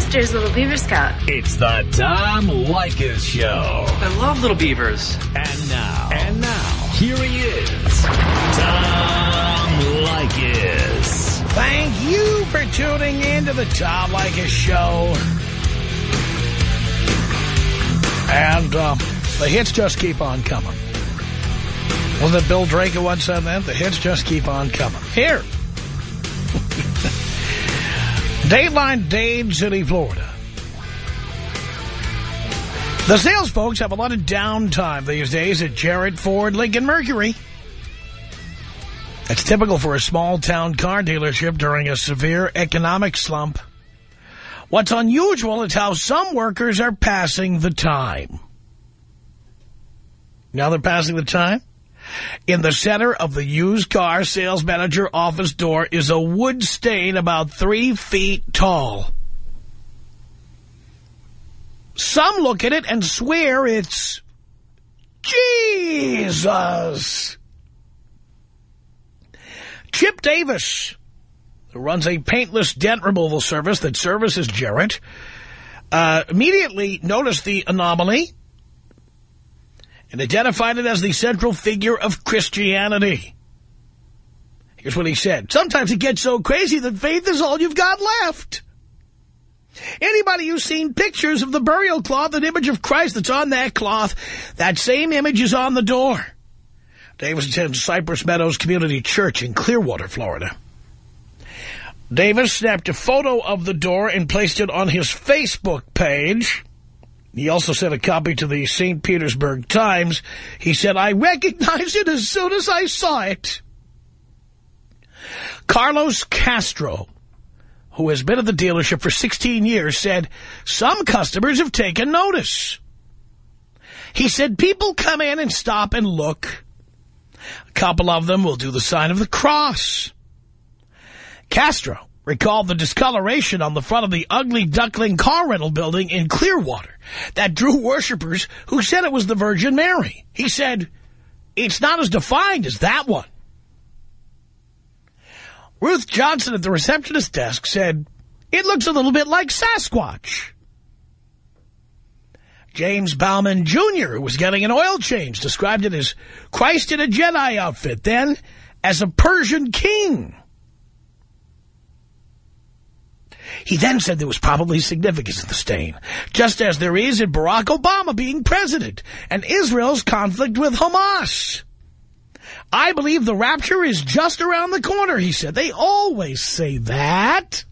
sister's Little Beaver Scout. It's the Tom Leykis Show. I love Little Beavers. And now. And now. Here he is. Tom Leykis. Thank you for tuning in to the Tom Leykis Show. And uh, the hits just keep on coming. Wasn't it Bill Drake who once said that? The hits just keep on coming. Here. Dateline Dade City, Florida. The sales folks have a lot of downtime these days at Jarrett Ford Lincoln Mercury. It's typical for a small-town car dealership during a severe economic slump. What's unusual is how some workers are passing the time. Now they're passing the time? In the center of the used car sales manager office door is a wood stain about three feet tall. Some look at it and swear it's Jesus. Chip Davis, who runs a paintless dent removal service that services Jarrett, uh, immediately noticed the anomaly and identified it as the central figure of Christianity. Here's what he said. Sometimes it gets so crazy that faith is all you've got left. Anybody who's seen pictures of the burial cloth, an image of Christ that's on that cloth, that same image is on the door. Davis attends Cypress Meadows Community Church in Clearwater, Florida. Davis snapped a photo of the door and placed it on his Facebook page. He also sent a copy to the St. Petersburg Times. He said, I recognized it as soon as I saw it. Carlos Castro, who has been at the dealership for 16 years, said, some customers have taken notice. He said, people come in and stop and look. A couple of them will do the sign of the cross. Castro recalled the discoloration on the front of the ugly duckling car rental building in Clearwater that drew worshippers who said it was the Virgin Mary. He said, it's not as defined as that one. Ruth Johnson at the receptionist desk said, it looks a little bit like Sasquatch. James Bauman Jr., who was getting an oil change, described it as Christ in a Jedi outfit, then as a Persian king. He then said there was probably significance in the stain, just as there is in Barack Obama being president and Israel's conflict with Hamas. I believe the rapture is just around the corner, he said. They always say that.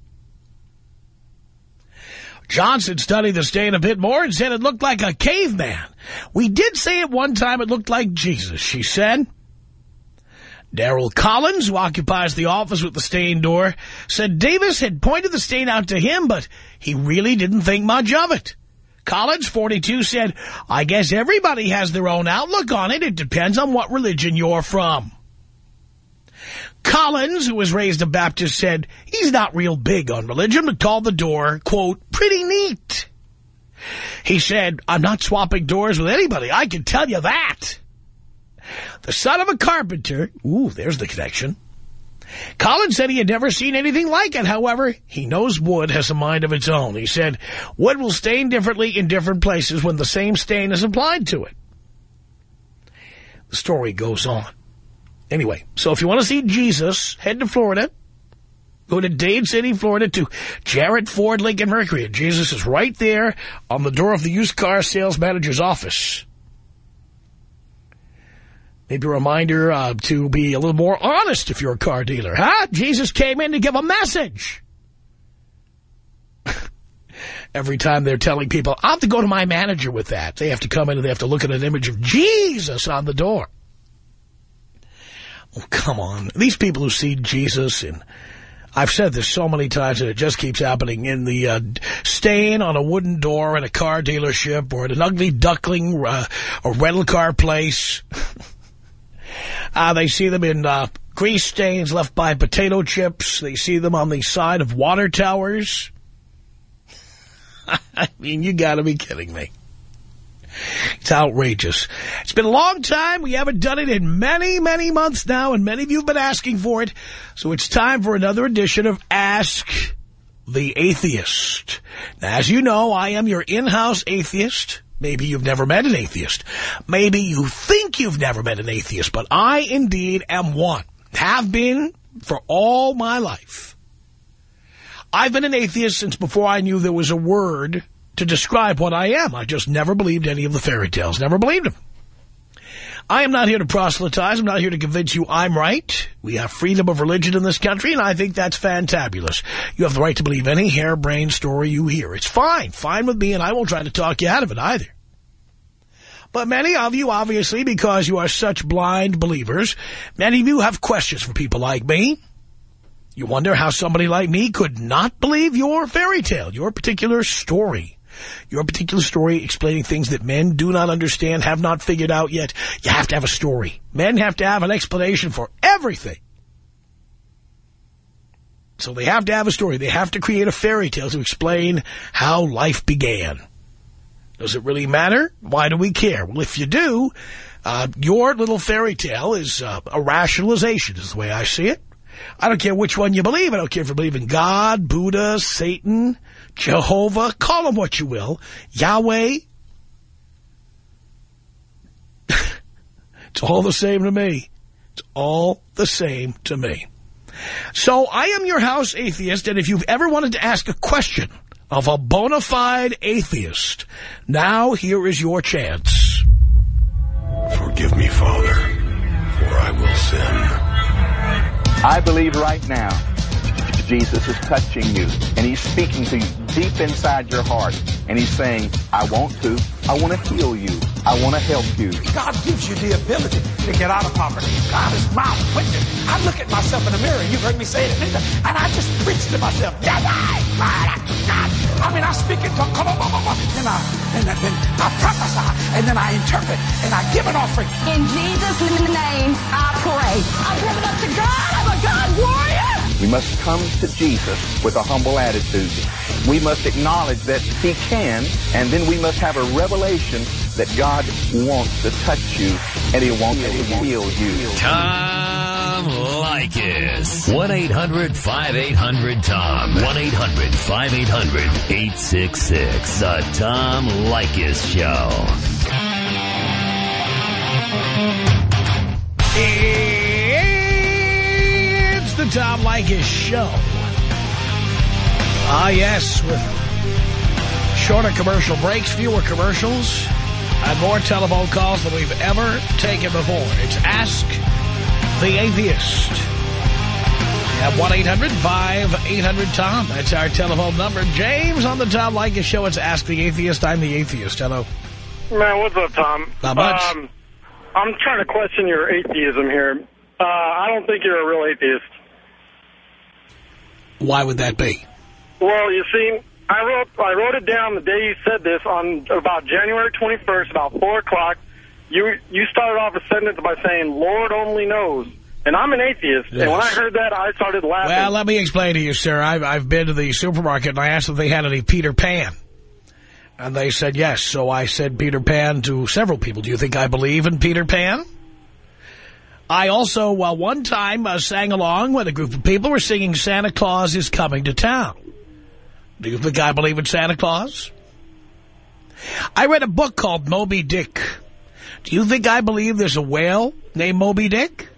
Johnson studied the stain a bit more and said it looked like a caveman. We did say at one time it looked like Jesus, she said. Daryl Collins, who occupies the office with the stained door, said Davis had pointed the stain out to him, but he really didn't think much of it. Collins, 42, said, I guess everybody has their own outlook on it. It depends on what religion you're from. Collins, who was raised a Baptist, said he's not real big on religion, but called the door, quote, pretty neat. He said, I'm not swapping doors with anybody. I can tell you that. The son of a carpenter, ooh, there's the connection. Collins said he had never seen anything like it. However, he knows wood has a mind of its own. He said, wood will stain differently in different places when the same stain is applied to it. The story goes on. Anyway, so if you want to see Jesus, head to Florida. Go to Dade City, Florida to Jarrett Ford Lincoln Mercury. Jesus is right there on the door of the used car sales manager's office. Maybe a reminder uh, to be a little more honest if you're a car dealer. Huh? Jesus came in to give a message. Every time they're telling people, I have to go to my manager with that. They have to come in and they have to look at an image of Jesus on the door. Oh, come on. These people who see Jesus and I've said this so many times and it just keeps happening in the uh, stain on a wooden door at a car dealership or at an ugly duckling uh, or rental car place. Uh, they see them in uh, grease stains left by potato chips. They see them on the side of water towers. I mean, you got to be kidding me. It's outrageous. It's been a long time. We haven't done it in many, many months now, and many of you have been asking for it. So it's time for another edition of Ask the Atheist. Now, as you know, I am your in-house atheist. Maybe you've never met an atheist. Maybe you think you've never met an atheist, but I indeed am one. Have been for all my life. I've been an atheist since before I knew there was a word to describe what I am. I just never believed any of the fairy tales. Never believed them. I am not here to proselytize. I'm not here to convince you I'm right. We have freedom of religion in this country, and I think that's fantabulous. You have the right to believe any harebrained story you hear. It's fine. Fine with me, and I won't try to talk you out of it either. But many of you, obviously, because you are such blind believers, many of you have questions for people like me. You wonder how somebody like me could not believe your fairy tale, your particular story. Your particular story explaining things that men do not understand, have not figured out yet. You have to have a story. Men have to have an explanation for everything. So they have to have a story. They have to create a fairy tale to explain how life began. Does it really matter? Why do we care? Well, if you do, uh, your little fairy tale is uh, a rationalization, is the way I see it. I don't care which one you believe. I don't care if you believe in God, Buddha, Satan, Jehovah, call them what you will, Yahweh. it's all the same to me. It's all the same to me. So I am your house atheist, and if you've ever wanted to ask a question of a bona fide atheist, now here is your chance. Forgive me, Father, for I will sin. I believe right now Jesus is touching you and he's speaking to you deep inside your heart and he's saying, I want to, I want to heal you. I want to help you. God gives you the ability to get out of poverty. God is my witness. I look at myself in the mirror. You've heard me say it many And I just preach to myself. God. I mean, I speak it to come on, then I, and then I prophesy, and then I interpret, and I give an offering. In Jesus' name, I pray. I'm living up to God. I'm a God warrior. We must come to Jesus with a humble attitude. We must acknowledge that he can, and then we must have a revelation that God wants to touch you, and he wants to heal you. Tom Leykis. 1-800-5800-TOM. 1-800-5800-866. The Tom Leykis Show. It's the Tom Leykis Show. Ah, yes, with shorter commercial breaks, fewer commercials, and more telephone calls than we've ever taken before. It's Ask the Atheist. At 1-800-5800-TOM. That's our telephone number. James on the Tom Leykis Show. It's Ask the Atheist. I'm the Atheist. Hello. Man, what's up, Tom? Not much. Um, I'm trying to question your atheism here. Uh, I don't think you're a real atheist. Why would that be? Well, you see, I wrote I wrote it down the day you said this on about January 21st, about 4 o'clock. You you started off a sentence by saying, Lord only knows. And I'm an atheist. Yes. And when I heard that, I started laughing. Well, let me explain to you, sir. I've, I've been to the supermarket and I asked if they had any Peter Pan. And they said yes. So I said Peter Pan to several people. Do you think I believe in Peter Pan? I also, uh, one time, uh, sang along when a group of people were singing Santa Claus is Coming to Town. Do you think I believe in Santa Claus? I read a book called Moby Dick. Do you think I believe there's a whale named Moby Dick?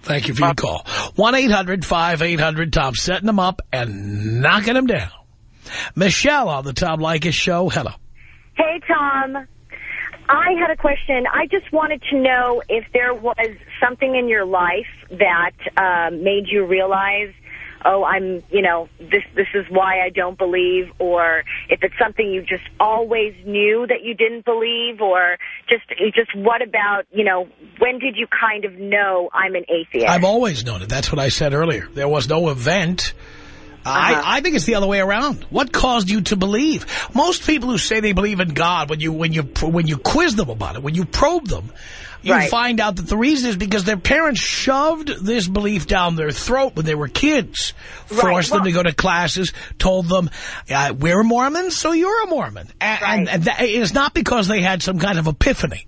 Thank you for your call. 1-800-5800-TOM. Setting them up and knocking them down. Michelle on the Tom Leykis show. Hello. Hey, Tom. I had a question. I just wanted to know if there was something in your life that um, made you realize, oh, I'm, you know, this this is why I don't believe, or if it's something you just always knew that you didn't believe, or just just what about, you know, when did you kind of know I'm an atheist? I've always known it. That's what I said earlier. There was no event. Uh-huh. I, I think it's the other way around. What caused you to believe? Most people who say they believe in God, when you when you when you quiz them about it, when you probe them, you Right. find out that the reason is because their parents shoved this belief down their throat when they were kids, Right. forced them to go to classes, told them, uh, "We're Mormons, so you're a Mormon," and, Right. and, and that, it is not because they had some kind of epiphany.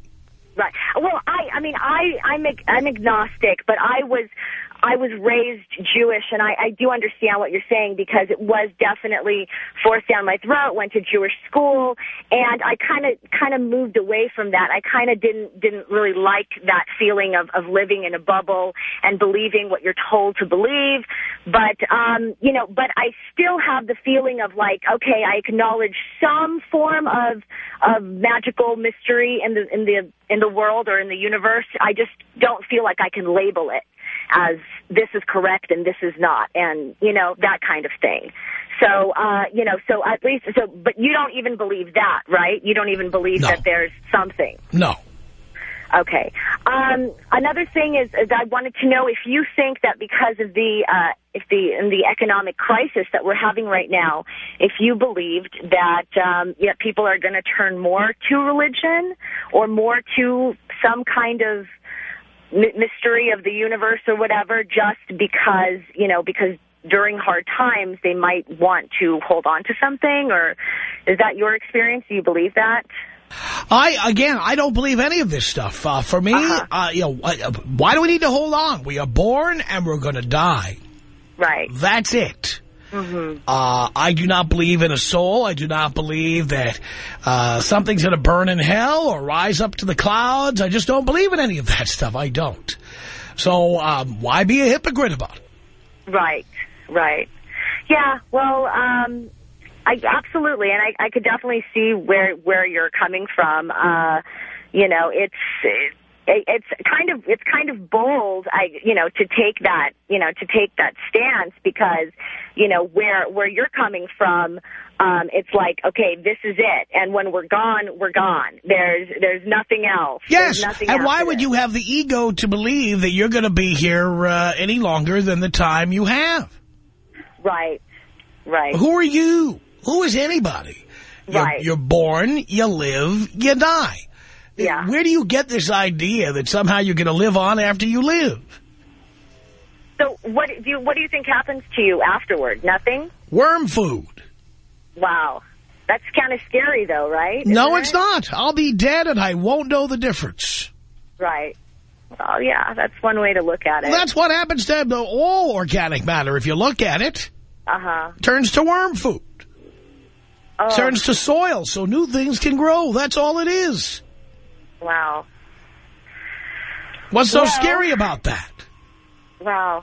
Right. Well, I, I mean, I, I'm, I'm agnostic, but I was, I was raised Jewish, and I, I do understand what you're saying because it was definitely forced down my throat. Went to Jewish school, and I kind of kind of moved away from that. I kind of didn't didn't really like that feeling of of living in a bubble and believing what you're told to believe. But um, you know, but I still have the feeling of like, okay, I acknowledge some form of of magical mystery in the in the in the world or in the universe. I just don't feel like I can label it as this is correct and this is not, and, you know, that kind of thing. So, uh, you know, so at least, so, but you don't even believe that, right? You don't even believe No. that there's something. No. Okay. Um, another thing is, is I wanted to know if you think that because of the uh, if the in the economic crisis that we're having right now, if you believed that um, yeah, people are going to turn more to religion or more to some kind of mystery of the universe or whatever, just because you know because during hard times they might want to hold on to something, or is that your experience? Do you believe that? I, again, I don't believe any of this stuff. Uh, for me, Uh-huh. uh, you know, uh, why do we need to hold on? We are born and we're going to die. Right. That's it. Mm-hmm. Uh, I do not believe in a soul. I do not believe that uh, something's going to burn in hell or rise up to the clouds. I just don't believe in any of that stuff. I don't. So um, why be a hypocrite about it? Right, right. Yeah, well, um, I absolutely, and I, I could definitely see where where you're coming from. Uh, you know, it's it, it's kind of it's kind of bold, I you know, to take that you know to take that stance because you know where where you're coming from. Um, it's like, okay, this is it, and when we're gone, we're gone. There's there's nothing else. Yes, nothing and why would this. you have the ego to believe that you're going to be here uh, any longer than the time you have? Right, right. Who are you? Who is anybody? You're, Right. you're born, you live, you die. Yeah. Where do you get this idea that somehow you're going to live on after you live? So what do you what do you think happens to you afterward? Nothing. Worm food. Wow. That's kind of scary, though, right? no, Isn't it's it? not. I'll be dead and I won't know the difference. Right. Well, yeah, that's one way to look at it. Well, that's what happens to all organic matter. If you look at it, Uh-huh. turns to worm food. Oh, Turns to soil so new things can grow. That's all it is. Wow. What's so Well- scary about that? Wow.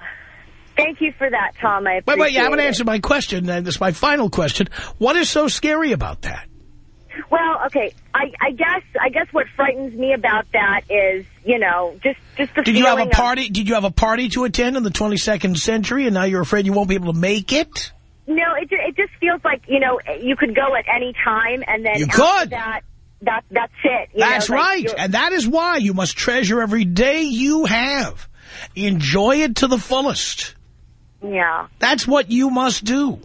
Thank you for that, Tom. I Wait, wait, you haven't it. answered my question, and this is my final question. What is so scary about that? Well, okay. I, I guess I guess what frightens me about that is, you know, just just the Did you have a feeling of- party? Did you have a party to attend in the 22nd century, and now you're afraid you won't be able to make it? No, it it just feels like you know you could go at any time, and then You could. that that that's it. you That's know, right, you're- and that is why you must treasure every day you have. Enjoy it to the fullest. Yeah, That's what you must do.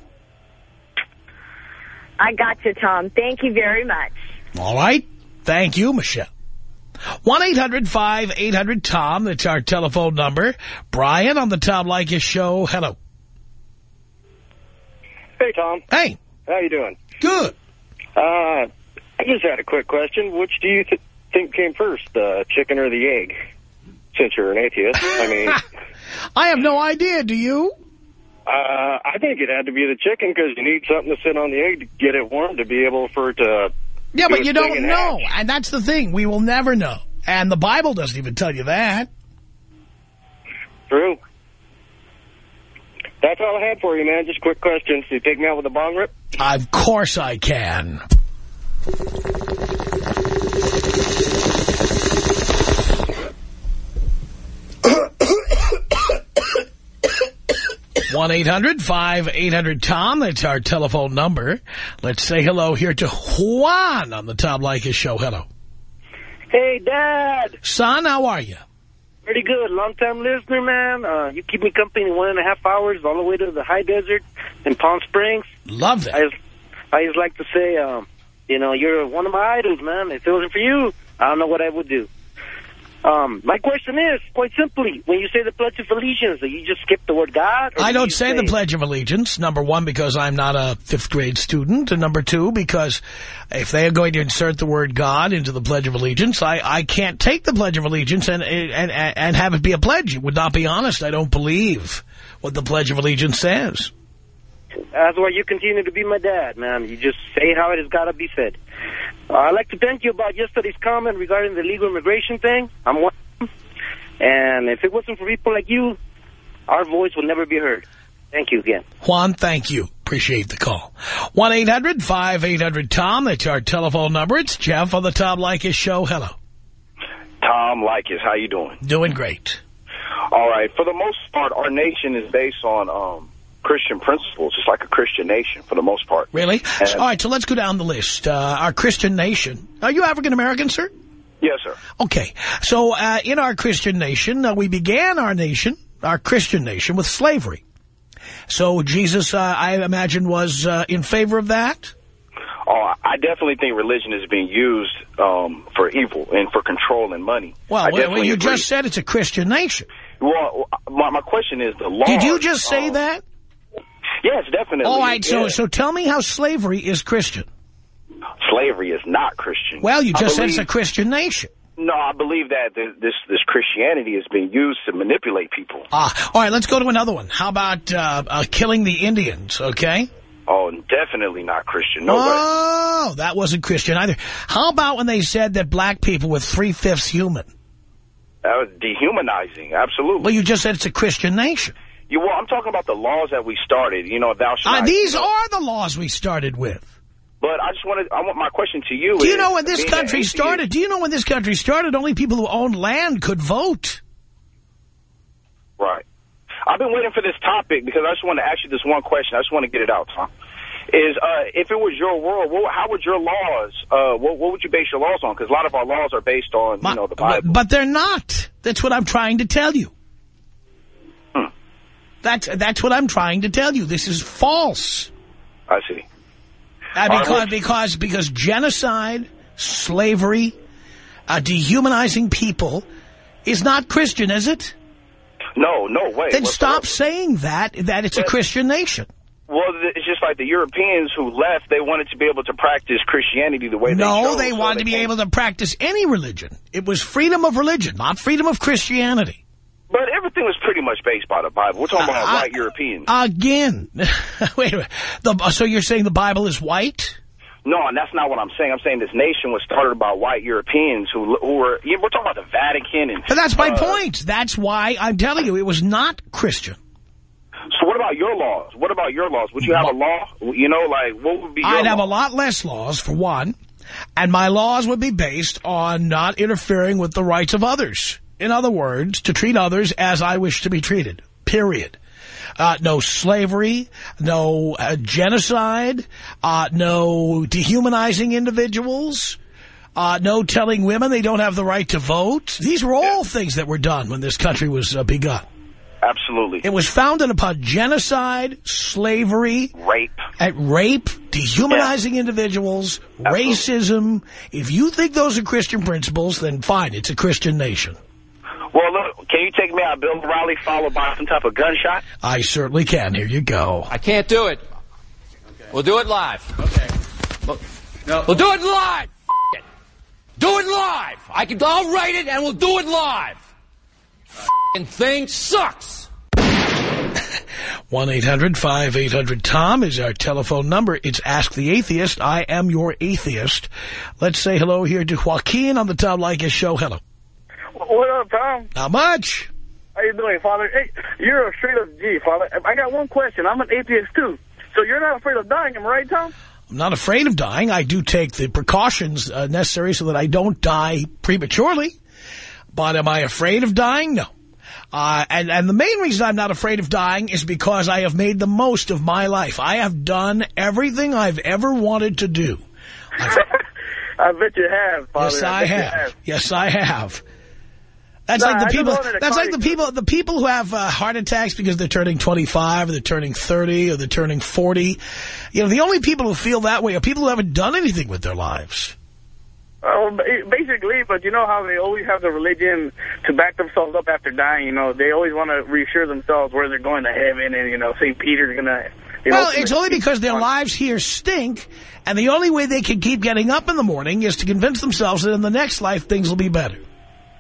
I got you, Tom. Thank you very much. All right? Thank you, Michelle. 1-800-5800-TOM. That's our telephone number. Brian on the Tom Leykis show. Hello. Hey, Tom. Hey, How you doing? good. Uh, I just had a quick question. Which do you th think came first, the chicken or the egg? Since you're an atheist. I mean, I have no idea. Do you? uh, I think it had to be the chicken because you need something to sit on the egg to get it warm to be able for it to... Yeah, but you don't and know. hatch. And that's the thing. We will never know. And the Bible doesn't even tell you that. True. That's all I had for you, man. Just quick questions. You take me out with a bong rip? Of course I can. One eight hundred five eight hundred tom That's our telephone number. Let's say hello here to Juan on the Tom Leykis show. Hello. Hey, Dad. Son, how are you? Pretty good. Long-time listener, man. Uh, you keep me company one and a half hours all the way to the high desert in Palm Springs. Love that. I I just like to say, um, you know, you're one of my idols, man. If it wasn't for you, I don't know what I would do. Um, my question is, quite simply, when you say the Pledge of Allegiance, do you just skip the word God? I do don't you say the Pledge of Allegiance, number one, because I'm not a fifth grade student, and number two, because if they are going to insert the word God into the Pledge of Allegiance, I, I can't take the Pledge of Allegiance and, and, and have it be a pledge. It would not be honest. I don't believe what the Pledge of Allegiance says. That's why you continue to be my dad, man. You just say how it has got to be said. Uh, I'd like to thank you about yesterday's comment regarding the legal immigration thing. I'm one of them. And if it wasn't for people like you, our voice would never be heard. Thank you again. Juan, thank you. Appreciate the call. 1-800-5800-TOM. That's our telephone number. It's Jeff on the Tom Leykis Show. Hello. Tom Leykis, how you doing? Doing great. All right. For the most part, our nation is based on um, Christian principles. It's like a Christian nation for the most part. Really? And- All right, so let's go down the list. Uh, our Christian nation. Are you African-American, sir? Yes, sir. Okay. So uh, in our Christian nation, uh, we began our nation, our Christian nation, with slavery. So Jesus, uh, I imagine, was uh, in favor of that? Oh, I definitely think religion is being used um, for evil and for control and money. Well, well, you agree. just said it's a Christian nation. Well, my, my question is the law. Did you just say um, that? Yes, definitely. All right, so Yeah. so tell me how slavery is Christian. slavery is not Christian. Well, you just said it's a Christian nation. No, I believe that this this Christianity is being used to manipulate people. Ah, all right, let's go to another one. How about uh, uh, killing the Indians, okay? Oh, definitely not Christian. No way. oh, that wasn't Christian either. How about when they said that black people were three-fifths human? That was dehumanizing. Absolutely. Well, you just said it's a Christian nation. You, well, I'm talking about the laws that we started. You know, thou shalt Uh, these are the laws we started with. But I just wanted. I want my question to you. Do you is, know when this country started? Do you know when this country started? Only people who owned land could vote. Right. I've been waiting for this topic because I just want to ask you this one question. I just want to get it out, Tom. Is uh, if it was your world, what, how would your laws? Uh, what, what would you base your laws on? Because a lot of our laws are based on, you know, the Bible. But they're not. That's what I'm trying to tell you. That's that's what I'm trying to tell you. This is false. I see. Uh, because because because genocide, slavery, uh, dehumanizing people is not Christian, is it? No, no way. Then stop saying that that it's a Christian nation. Well, it's just like the Europeans who left. They wanted to be able to practice Christianity the way they No, they so wanted to be came- able to practice any religion. It was freedom of religion, not freedom of Christianity. But everything was pretty much based by the Bible. We're talking about I- white Europeans. Again, wait a minute. The, so you're saying the Bible is white? No, and that's not what I'm saying. I'm saying this nation was started by white Europeans who, who were. yeah, We're talking about the Vatican and. But that's my uh, point. That's why I'm telling you it was not Christian. So what about your laws? What about your laws? Would you have a law? You know, like what would be? Your I'd have law? a lot less laws, for one, and my laws would be based on not interfering with the rights of others. In other words, to treat others as I wish to be treated, period. Uh, no slavery, no uh, genocide, uh, no dehumanizing individuals, uh, no telling women they don't have the right to vote. These were all things that were done when this country was uh, begun. Absolutely. It was founded upon genocide, slavery, rape, at rape, dehumanizing individuals, racism. If you think those are Christian principles, then fine, it's a Christian nation. Well, look, can you take me out Bill O'Reilly followed by some type of gunshot? I certainly can. Here you go. I can't do it. We'll do it live. Okay. We'll, we'll do it live. It. Do it live. I can. I'll write it and we'll do it live. F***ing thing sucks. 1-800-5800-TOM is our telephone number. It's Ask the Atheist. I am your atheist. Let's say hello here to Joaquin on the Tom Leykis show. Hello. What up, Tom? Not much. How you doing, Father? Hey, you're a straight up G, Father. I got one question. I'm an atheist, too. So you're not afraid of dying, am I right, Tom? I'm not afraid of dying. I do take the precautions uh, necessary so that I don't die prematurely. But am I afraid of dying? No. Uh, and, and the main reason I'm not afraid of dying is because I have made the most of my life. I have done everything I've ever wanted to do. I bet you have, Father. yes, I bet you have. Yes, I have. That's Nah, like the just people. That's like the people. The people who have uh, heart attacks because they're turning 25 or they're turning 30 or they're turning 40. You know, the only people who feel that way are people who haven't done anything with their lives. Ba- basically, but you know how they always have the religion to back themselves up after dying. You know, they always want to reassure themselves where they're going to heaven, and you know, St. Peter's gonna. You Well, know, it's only because their lives here stink, and the only way they can keep getting up in the morning is to convince themselves that in the next life things will be better.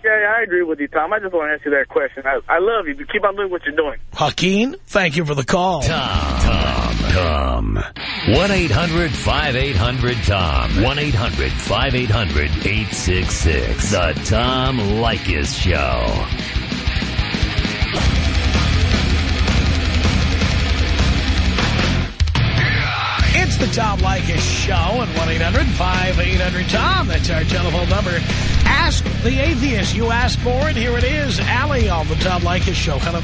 Yeah, yeah, I agree with you, Tom. I just want to ask you that question. I, I love you. Keep on doing what you're doing. Joaquin, thank you for the call. Tom. Tom. Tom. 1-800-5800-TOM. 1-800-5800-866. The Tom Leykis Show. The Tom Leykis Show at 1-800-5800-TOM. That's our telephone number. Ask the Atheist. You asked for it. Here it is. Allie on the Tom Leykis Show. Hello.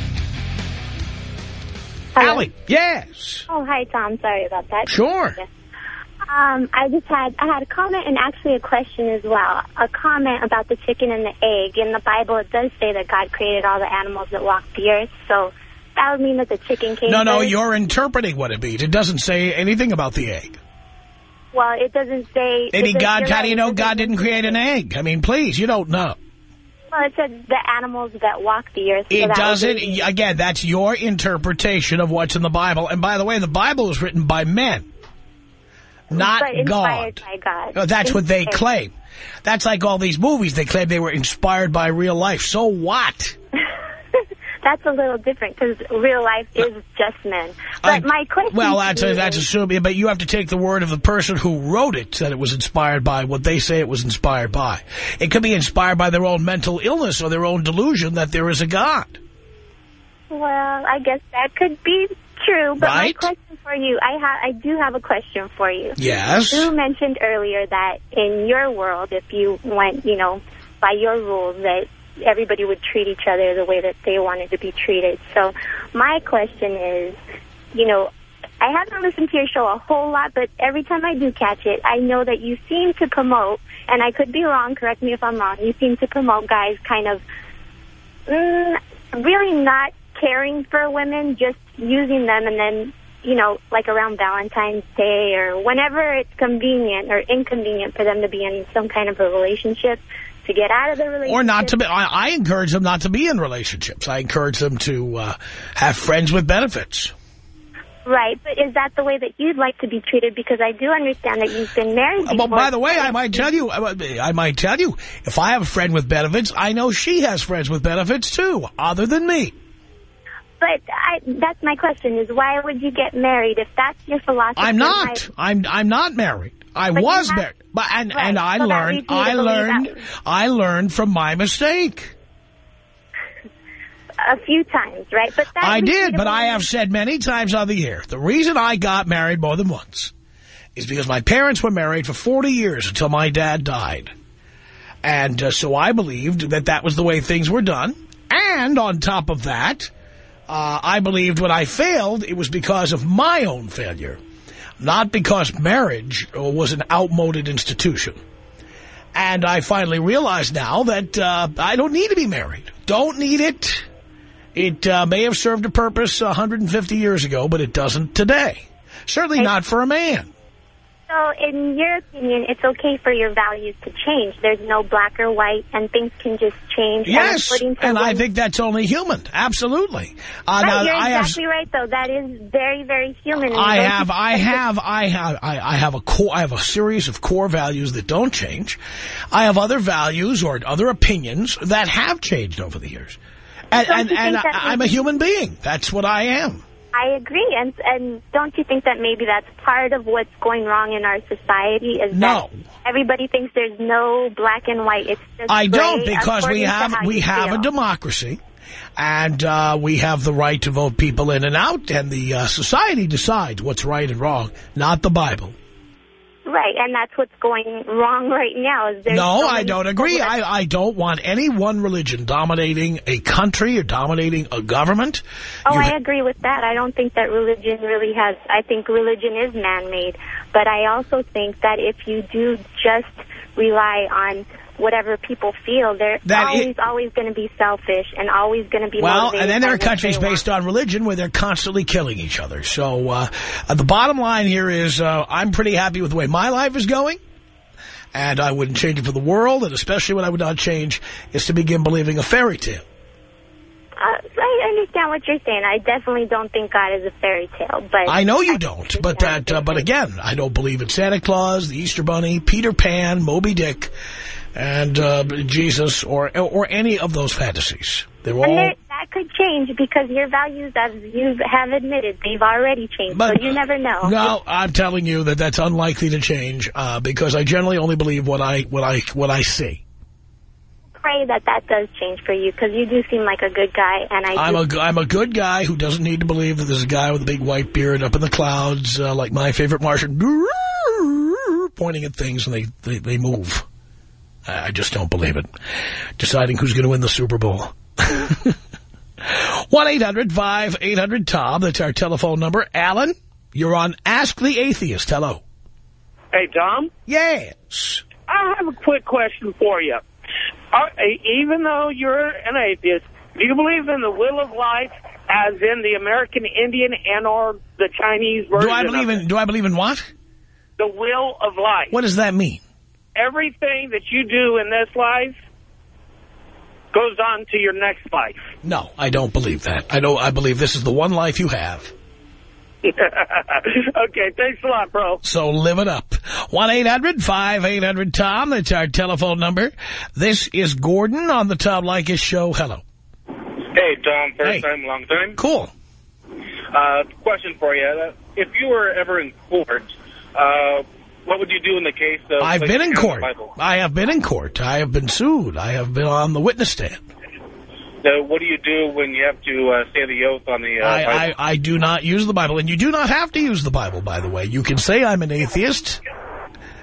Allie. Yes. Oh, hi, Tom. Sorry about that. Sure. Um, I just had I had a comment and actually a question as well. A comment about the chicken and the egg. In the Bible, it does say that God created all the animals that walk the earth. So that would mean that the chicken came No, no, first. you're interpreting what it means. It doesn't say anything about the egg. Well, it doesn't say... Maybe God, how do you know God didn't create an egg? I mean, please, you don't know. Well, it said the animals that walk the earth. so It doesn't, again, that's your interpretation of what's in the Bible. And by the way, the Bible was written by men, not God. by God. Oh, That's what they claim. That's like all these movies. They claim they were inspired by real life. So what? That's a little different because real life is just men. But I- my question Well, that's, you that's assuming, but you have to take the word of the person who wrote it that it was inspired by what they say it was inspired by. It could be inspired by their own mental illness or their own delusion that there is a God. Well, I guess that could be true. But my question for you, I ha I do have a question for you. Yes. You mentioned earlier that in your world, if you went, you know, by your rules, that everybody would treat each other the way that they wanted to be treated. So my question is, you know, I haven't listened to your show a whole lot, but every time I do catch it, I know that you seem to promote, and I could be wrong, correct me if I'm wrong, you seem to promote guys kind of mm, really not caring for women, just using them and then, you know, like around Valentine's Day or whenever it's convenient or inconvenient for them to be in some kind of a relationship to get out of the relationship. Or not to be, I, I encourage them not to be in relationships. I encourage them to uh, have friends with benefits. Right, but is that the way that you'd like to be treated? Because I do understand that you've been married before. Well, by the way, I might tell you, I might tell you, if I have a friend with benefits, I know she has friends with benefits too, other than me. But I, that's my question: is why would you get married if that's your philosophy? I'm not. I'm I'm not married. I But was have- married, but and Right, and I so learned. leads me to I learned. I learned from my mistake. a few times, right? But that I did, but I have said many times on the air, the reason I got married more than once is because my parents were married for 40 years until my dad died. And uh, so I believed that that was the way things were done. And on top of that, uh, I believed when I failed, it was because of my own failure, not because marriage uh, was an outmoded institution. And I finally realized now that uh, I don't need to be married. Don't need it. It uh, may have served a purpose 150 years ago, but it doesn't today. Certainly not for a man. So, in your opinion, it's okay for your values to change. There's no black or white, and things can just change. Yes, and, and I think that's only human. Absolutely. Uh, Right, now, you're I have, exactly right, though. That is very, very human. I have, I have, I have, I, I have a core, I have a series of core values that don't change. I have other values or other opinions that have changed over the years. And, Don't and, and I, I'm a human being. That's what I am. I agree, and and don't you think that maybe that's part of what's going wrong in our society? Is No. that everybody thinks there's no black and white. It's just I don't because we have we have a democracy, and uh, we have the right to vote people in and out, and the uh, society decides what's right and wrong, not the Bible. Right, and that's what's going wrong right now. Is no, so I don't agree. I, I don't want any one religion dominating a country or dominating a government. Oh, You I agree with that. I don't think that religion really has. I think religion is man-made, but I also think that if you do just rely on whatever people feel, they're That always it- always going to be selfish and always going to be Well, and then there are countries based on religion where they're constantly killing each other. So uh, uh, the bottom line here is uh, I'm pretty happy with the way my life is going. And I wouldn't change it for the world, and especially what I would not change is to begin believing a fairy tale. Uh, I understand what you're saying. I definitely don't think God is a fairy tale, but I know you don't, but that, uh, but again, I don't believe in Santa Claus, the Easter Bunny, Peter Pan, Moby Dick, and uh, Jesus, or or any of those fantasies. They're and all there, that could change because your values, as you have admitted, they've already changed. But- so you never know. No, I'm telling you that that's unlikely to change uh, because I generally only believe what I what I what I see. Pray that that does change for you because you do seem like a good guy, and I. I'm do a I'm a good guy who doesn't need to believe that there's a guy with a big white beard up in the clouds uh, like my favorite Martian pointing at things and they they, they move. I just don't believe it. Deciding who's going to win the Super Bowl. 1-800-5800-TOM. That's our telephone number. Alan, you're on Ask the Atheist. Hello. Hey, Tom? Yes. I have a quick question for you. Are, even though you're an atheist, do you believe in the will of life as in the American Indian and or the Chinese version Do I believe in Do I believe in what? the will of life? What does that mean? Everything that you do in this life goes on to your next life. No, I don't believe that. I don't. I believe this is the one life you have. okay, thanks a lot, bro. So live it up. 1-800-5800-TOM. That's our telephone number. This is Gordon on the Tom Leykis Show. Hello. Hey, Tom. First Hey. time, long time. Cool. Uh, question for you. Uh, If you were ever in court, uh, what would you do in the case of... I've like, been in court. I have been in court. I have been sued. I have been on the witness stand. Uh, what do you do when you have to uh, say the oath on the uh, I, I, I do not use the Bible. And you do not have to use the Bible, by the way. You can say I'm an atheist,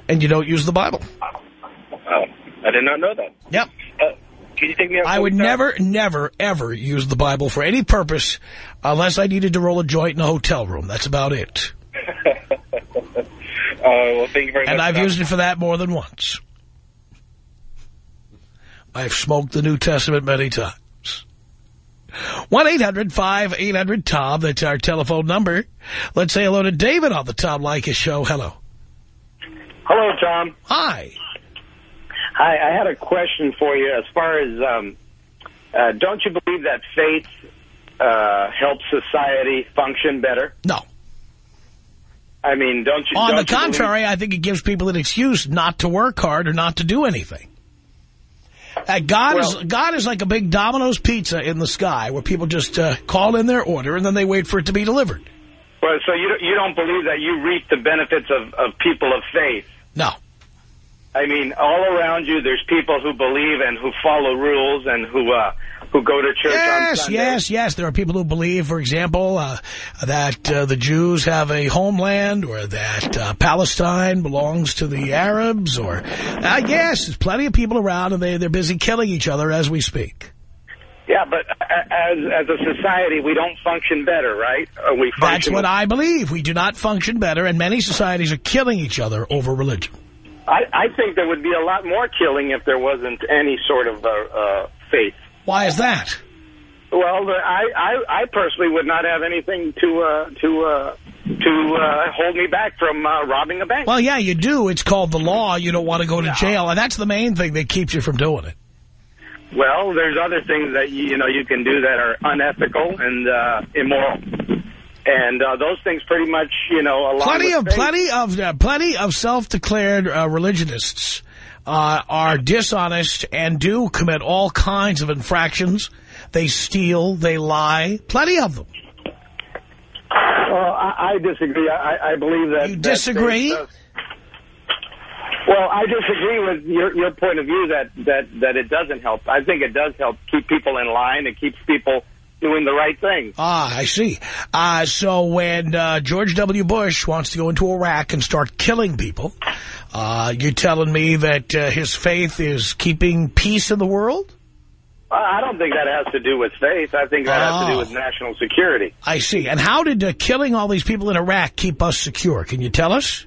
and you don't use the Bible. Oh, I did not know that. Yep. Uh, can you take me out? I would never, never, ever use the Bible for any purpose unless I needed to roll a joint in a hotel room. That's about it. Uh, well, thank you very And much. I've Tom. used it for that more than once. I've smoked the New Testament many times. 1-800-5800-TOM. That's our telephone number. Let's say hello to David on the Tom Leykis Show. Hello. Hello, Tom. Hi. Hi, I had a question for you as far as, um, uh, don't you believe that faith uh, helps society function better? No. I mean, don't you... On don't the you believe- contrary, I think it gives people an excuse not to work hard or not to do anything. Uh, God is God is like a big Domino's pizza in the sky where people just uh, call in their order and then they wait for it to be delivered. Well, so you, don't- you don't believe that you reap the benefits of, of people of faith? No. I mean, all around you, there's people who believe and who follow rules and who uh, who go to church on Yes, yes, yes. There are people who believe, for example, uh, that uh, the Jews have a homeland or that uh, Palestine belongs to the Arabs. Or, uh, yes, there's plenty of people around and they, they're busy killing each other as we speak. Yeah, but as as a society, we don't function better, right? Uh, we That's what I believe. We do not function better, and many societies are killing each other over religion. I, I think there would be a lot more killing if there wasn't any sort of uh, uh, faith. Why is that? Well, the, I, I I personally would not have anything to uh, to uh, to uh, hold me back from uh, robbing a bank. Well, yeah, you do. It's called the law. You don't want to go to jail, and that's the main thing that keeps you from doing it. Well, there's other things that you, you know you can do that are unethical and uh, immoral, and uh, those things pretty much you know along Plenty of faith- plenty of uh, plenty of self-declared uh, religionists uh, are dishonest and do commit all kinds of infractions. They steal, they lie. Plenty of them. Well, I, I disagree. I, I believe that You disagree? faith Well, I disagree with your your point of view that that that it doesn't help. I think it does help keep people in line. It keeps people doing the right thing. Ah, I see. Uh, so when uh, George W. Bush wants to go into Iraq and start killing people, uh, you're telling me that uh, his faith is keeping peace in the world? I don't think that has to do with faith. I think that has to do Oh. with national security. I see. And how did uh, killing all these people in Iraq keep us secure? Can you tell us?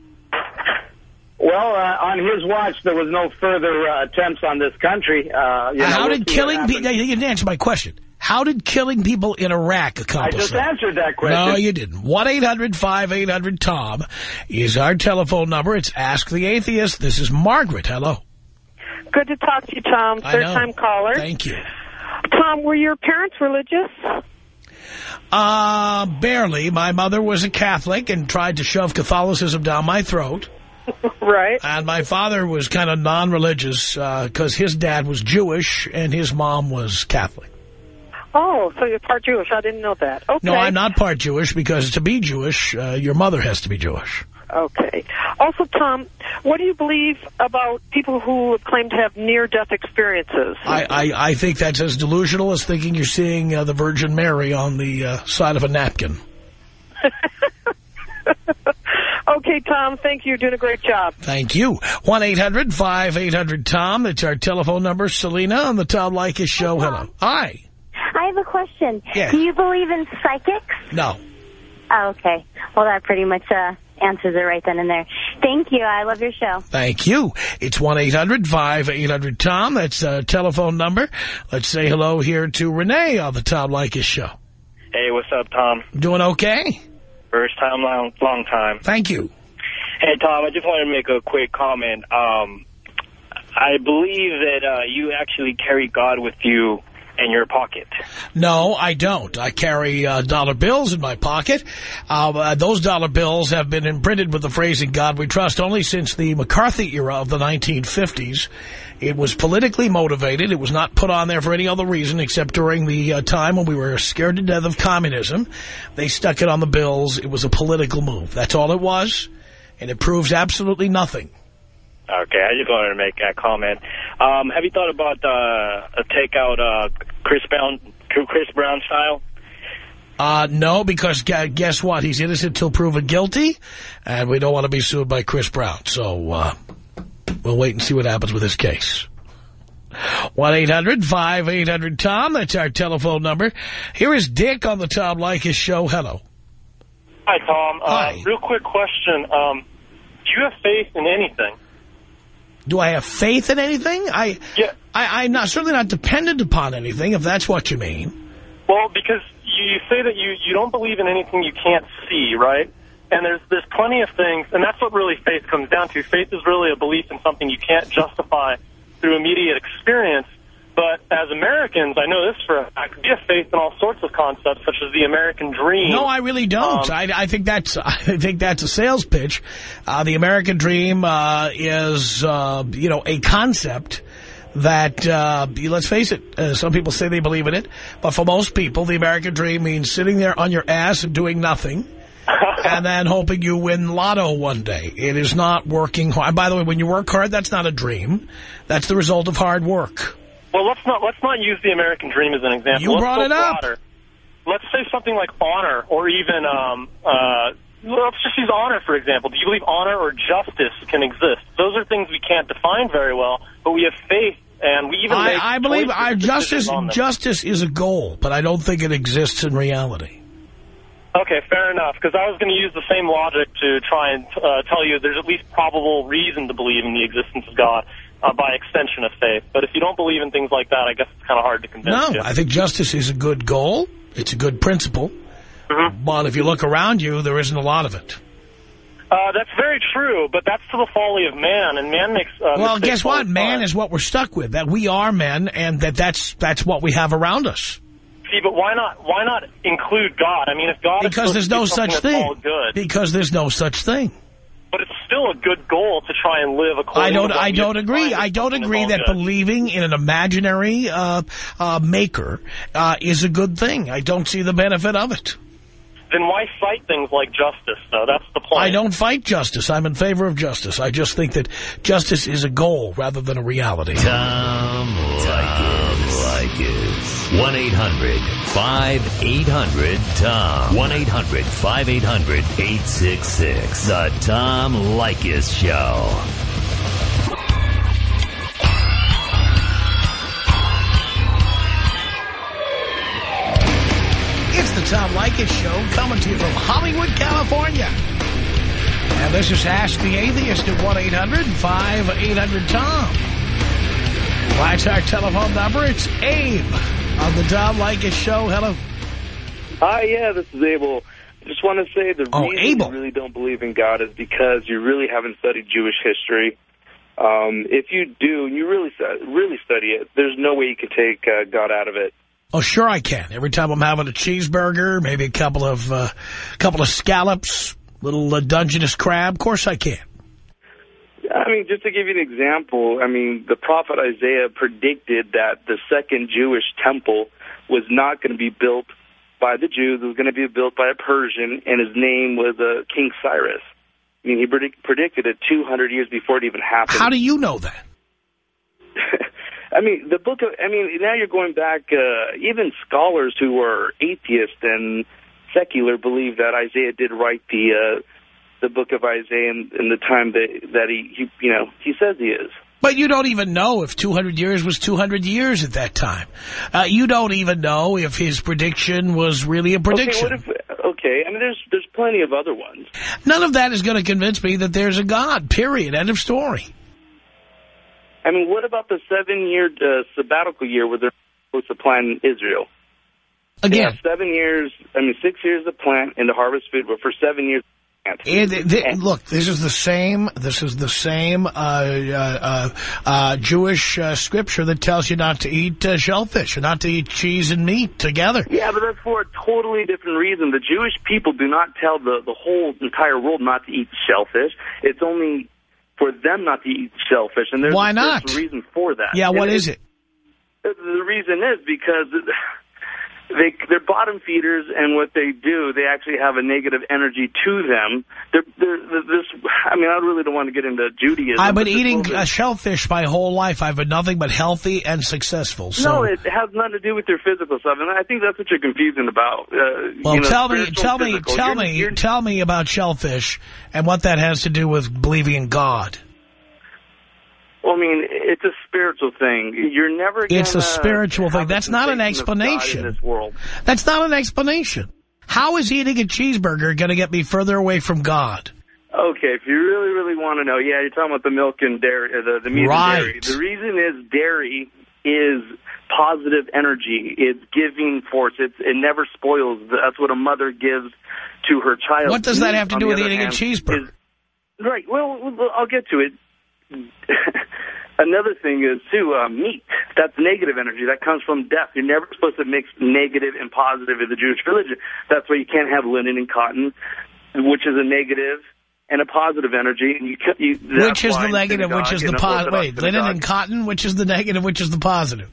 Well, uh, on his watch, there was no further uh, attempts on this country. Uh, you know, how did killing people... You didn't answer my question. How did killing people in Iraq accomplish that? I just that? answered that question. No, you didn't. 1-800-5800-TOM is our telephone number. It's Ask the Atheist. This is Margaret. Hello. Good to talk to you, Tom. I Third know. time caller. Thank you. Tom, were your parents religious? Uh, barely. My mother was a Catholic and tried to shove Catholicism down my throat. right. And my father was kind of non-religious because his dad was Jewish and his mom was Catholic. Oh, so you're part Jewish. I didn't know that. Okay. No, I'm not part Jewish because to be Jewish, uh, your mother has to be Jewish. Okay. Also, Tom, what do you believe about people who claim to have near-death experiences? I, I, I think that's as delusional as thinking you're seeing uh, the Virgin Mary on the uh, side of a napkin. Okay, Tom, thank you. You're doing a great job. Thank you. 1-800-5800-TOM. That's our telephone number. Selena on the Tom Leykis show. Hello. Hi. I have a question. Yes. Do you believe in psychics? No. Oh, okay. Well, that pretty much uh, answers it right then and there. Thank you. I love your show. Thank you. It's 1-800-5800-TOM. That's a telephone number. Let's say hello here to Renee on the Tom Leykis show. Hey, what's up, Tom? Doing okay? First time, long, long time. Thank you. Hey, Tom, I just wanted to make a quick comment. Um, I believe that uh, you actually carry God with you in your pocket. No, I don't. I carry uh, dollar bills in my pocket. Uh, uh, those dollar bills have been imprinted with the phrase "In God We Trust" only since the McCarthy era of the 1950s. It was politically motivated. It was not put on there for any other reason except during the uh, time when we were scared to death of communism. They stuck it on the bills. It was a political move. That's all it was, and it proves absolutely nothing. Okay, I just wanted to make that comment. Um, have you thought about uh, a takeout uh, Chris Brown, Chris Brown style? Uh, no, because guess what? He's innocent till proven guilty, and we don't want to be sued by Chris Brown. So uh, we'll wait and see what happens with this case. 1-800-5800-TOM. That's our telephone number. Here is Dick on the Tom Leykis show. Hello. Hi, Tom. Uh, Hi. Real quick question. Um, do you have faith in anything? Do I have faith in anything? I, yeah. I, I'm not certainly not dependent upon anything, if that's what you mean. Well, because you, you say that you, you don't believe in anything you can't see, right? And there's there's plenty of things, and that's what really faith comes down to. Faith is really a belief in something you can't justify through immediate experience. But as Americans, I know this for a fact, we have faith in all sorts of concepts, such as the American dream. No, I really don't. Um, I, I think that's I think that's a sales pitch. Uh, the American dream uh, is uh, you know a concept that uh, let's face it. Uh, some people say they believe in it, but for most people, the American dream means sitting there on your ass and doing nothing. and then hoping you win lotto one day. It is not working hard. By the way, when you work hard, that's not a dream. That's the result of hard work. Well, let's not let's not use the American dream as an example. You let's brought it up. broader. Let's say something like honor, or even um, uh, let's just use honor for example. Do you believe honor or justice can exist? Those are things we can't define very well, but we have faith, and we even I, I believe our justice decisions on them. justice is a goal, but I don't think it exists in reality. Okay, fair enough. Because I was going to use the same logic to try and uh, tell you there's at least probable reason to believe in the existence of God uh, by extension of faith. But if you don't believe in things like that, I guess it's kind of hard to convince No, you. I think justice is a good goal. It's a good principle. Mm-hmm. But if you look around you, there isn't a lot of it. Uh, that's very true, but that's to the folly of man, and man makes. Uh, well, guess what? Man is what we're stuck with. That we are men, and that that's that's what we have around us. See, but why not? Why not include God? I mean, if God is Because there's no such thing. all good, Because there's no such thing. But it's still a good goal to try and live according. I don't. To I don't agree. I don't agree that good. believing in an imaginary uh, uh, maker uh, is a good thing. I don't see the benefit of it. Then why fight things like justice? Though that's the point. I don't fight justice. I'm in favor of justice. I just think that justice is a goal rather than a reality. Tom Leykis. 1-800-5800-TOM. 1-800-5800-866. The Tom Leykis Show. It's the Tom Leykis Show coming to you from Hollywood, California. And this is Ask the Atheist at 1-800-5800-TOM. That's our telephone number. It's Abe on the Tom Leykis show. Hello. Hi, yeah, this is Abel. Just want to say the Oh, reason Abel. you really don't believe in God is because you really haven't studied Jewish history. Um, if you do, and you really really study it, there's no way you can take uh, God out of it. Oh, sure I can. Every time I'm having a cheeseburger, maybe a couple of uh, couple of scallops, little uh, Dungeness crab, of course I can. I mean, just to give you an example, I mean, the prophet Isaiah predicted that the second Jewish temple was not going to be built by the Jews. It was going to be built by a Persian, and his name was uh, King Cyrus. I mean, he predict- predicted it 200 years before it even happened. How do you know that? I mean, the book of, I mean, now you're going back, uh, even scholars who are atheist and secular believe that Isaiah did write the, uh, the book of Isaiah in, in the time that, that he, he, you know, he says he is. But you don't even know if 200 years was 200 years at that time. Uh, you don't even know if his prediction was really a prediction. Okay, if, okay, I mean, there's, there's plenty of other ones. None of that is going to convince me that there's a God, period. End of story. I mean, what about the seven-year uh, sabbatical year where they're supposed to plant in Israel? Again. Seven years, I mean, six years to plant and to harvest food, but for seven years, And th- th- look, this is the same. This is the same uh, uh, uh, uh, Jewish uh, scripture that tells you not to eat uh, shellfish, and not to eat cheese and meat together. Yeah, but that's for a totally different reason. The Jewish people do not tell the, the whole entire world not to eat shellfish. It's only for them not to eat shellfish, and there's Why a not? reason for that. Yeah, what And it? The reason is because they they're bottom feeders, and what they do, they actually have a negative energy to them. They're, they're, they're this. I mean, I really don't want to get into Judaism. I've been eating shellfish my whole life. I've been nothing but healthy and successful. So, no, it has nothing to do with your physical stuff, and I think that's what you're confusing about. Uh, well, you know, tell me, tell me, tell You're- me, you're- tell me about shellfish and what that has to do with believing in God. Well, I mean, it's a spiritual thing. You're never. It's a spiritual thing. That's not an sensation of God explanation. in this world. That's not an explanation. How is eating a cheeseburger going to get me further away from God? Okay, if you really, really want to know, yeah, you're talking about the milk and dairy, uh, the, the meat Right. and dairy. The reason is dairy is positive energy. It's giving force. It's, it never spoils. That's what a mother gives to her child. What does that have to do with eating a cheeseburger? is- right. Well, I'll get to it. Another thing is, too, uh, meat. That's negative energy. That comes from death. You're never supposed to mix negative and positive in the Jewish religion. That's why you can't have linen and cotton, which is a negative and a positive energy. And you, you, Which is the negative, which is the positive? Wait, linen and cotton, which is the negative, which is the positive?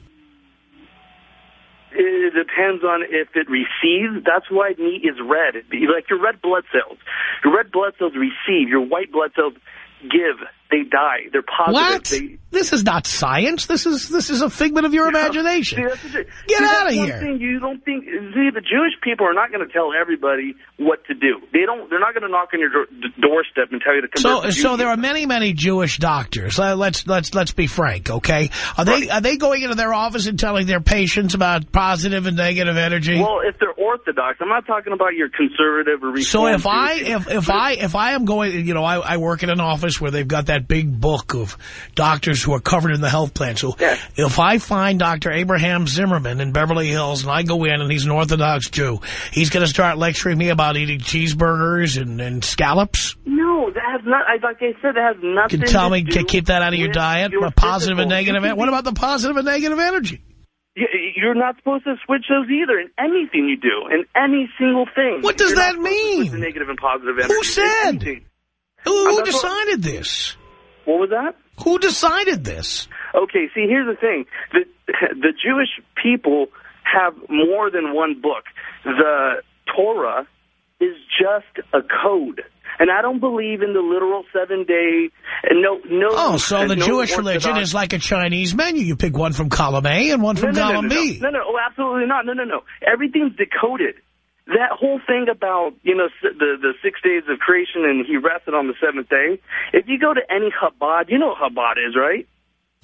It depends on if it receives. That's why meat is red. Like your red blood cells. Your red blood cells receive. Your white blood cells give. They die. They're positive. What? They, This is not science. This is this is a figment of your imagination. See. Get See, out of here. Thing you don't think? See, the Jewish people are not going to tell everybody what to do. They don't. They're not going to knock on your door, doorstep and tell you to convert So, so there are many, many Jewish doctors. Let's let's let's be frank, okay? Are they are they going into their office and telling their patients about positive and negative energy? Well, if they're Orthodox, I'm not talking about your conservative or so if I if if I if I am going, you know, I, I work in an office where they've got that big book of doctors who are covered in the health plan. So if I find Dr. Abraham Zimmerman in Beverly Hills and I go in and he's an Orthodox Jew, he's going to start lecturing me about eating cheeseburgers and, and scallops. No, that has not. I- Like I said, that has nothing. Can tell me, can keep that out of your diet, your a positive and negative. You What about the positive and negative energy? You- You're not supposed to switch those either in anything you do, in any single thing. What does You're that to mean? negative and positive energy. Who said? Who, who that's what- decided this? What was that? Who decided this? Okay, see, here's the thing. The, the Jewish people have more than one book. The Torah is just a code. And I don't believe in the literal seven-day, and no, no. Oh, so the no Jewish religion is like a Chinese menu. You pick one from column A and one from no, no, column no, no, B. No, no, oh, absolutely not. No, no, no. Everything's decoded. That whole thing about, you know, the, the six days of creation and he rested on the seventh day, if you go to any Chabad, you know what Chabad is, right?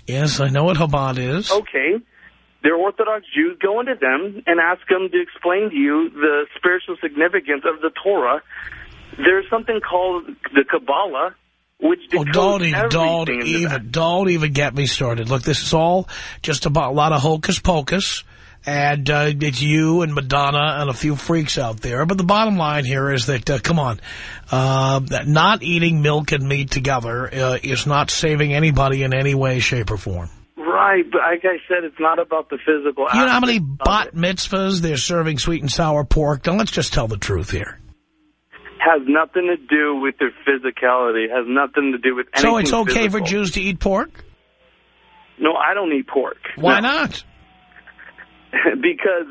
Yes, I know what Chabad is. Okay. They're Orthodox Jews. Go into them and ask them to explain to you the spiritual significance of the Torah. There's something called the Kabbalah, which Oh, don't even, don't everything in the even, don't even get me started. Look, this is all just about a lot of hocus pocus, and uh, it's you and Madonna and a few freaks out there. But the bottom line here is that, uh, come on, uh, that not eating milk and meat together uh, is not saving anybody in any way, shape, or form. Right, but like I said, it's not about the physical. You know how many bat mitzvahs they're serving sweet and sour pork? Now, let's just tell the truth here. Has nothing to do with their physicality. Has nothing to do with anything So it's okay for. Jews to eat pork? No, I don't eat pork. Why No. not? because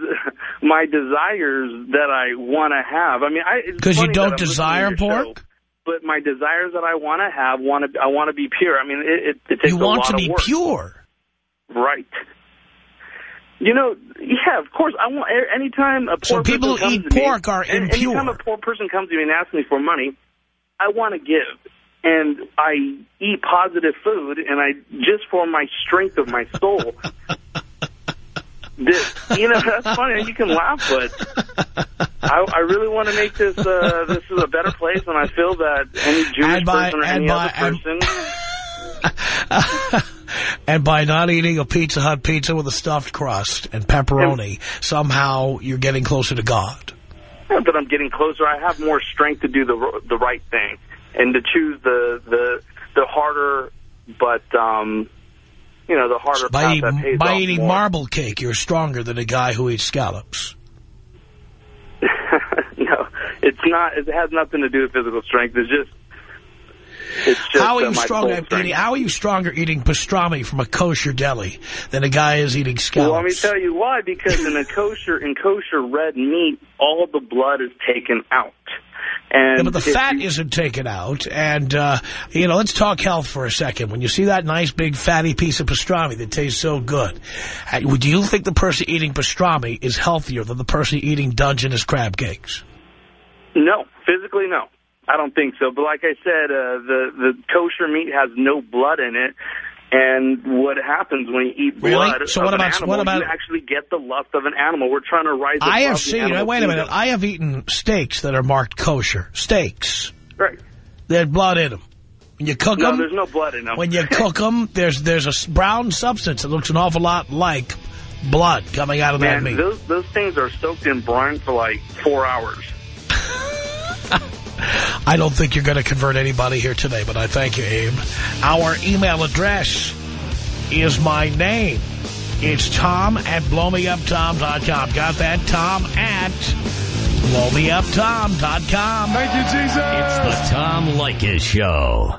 my desires that I want to have. I mean, I Because you don't I'm listening to desire your show, pork? but my desires that I want to have want to I want to be pure. I mean, it, it, it takes You want to be pure. Right. You know, yeah, of course. I want anytime a poor So people person eat to me- pork are any- impure. Anytime a poor person comes to me and asks me for money, I want to give, and I eat positive food, and I just for my strength of my soul. this, you know, that's funny. You can laugh, but I, I really want to make this uh, this is a better place, and I feel that any Jewish by- person or and any by- other and- person. And by not eating a Pizza Hut pizza with a stuffed crust and pepperoni, somehow you're getting closer to God. Yeah, but I'm getting closer. I have more strength to do the the right thing and to choose the the the harder, but um, you know, the harder By, eat- that pays by eating more. marble cake, you're stronger than a guy who eats scallops. no, it's not. It has nothing to do with physical strength. It's just. It's just How are uh, you stronger? Eating, how are you stronger eating pastrami from a kosher deli than a guy is eating Well, scallops? let me tell you why. Because in a kosher in kosher red meat, all the blood is taken out. And Yeah, but the fat you- isn't taken out. And, uh, you know, let's talk health for a second. When you see that nice big fatty piece of pastrami that tastes so good, would you think the person eating pastrami is healthier than the person eating Dungeness crab cakes? No, physically, no. I don't think so. But like I said, uh, the the kosher meat has no blood in it. And what happens when you eat Really? blood So of what an about- animal, what about- you actually get the lust of an animal. We're trying to rise I have the seen, wait a minute. I have eaten steaks that are marked kosher. Steaks. Right. There's blood in them. When you cook No, them, there's no blood in them. when you cook them, there's, there's a brown substance that looks an awful lot like blood coming out of that meat. those those things are soaked in brine for like four hours. I don't think you're going to convert anybody here today, but I thank you, Abe. Our email address is my name. It's Tom at blowmeuptom.com. Got that? Tom at blowmeuptom.com. Thank you, Jesus. It's the Tom Leykis Show.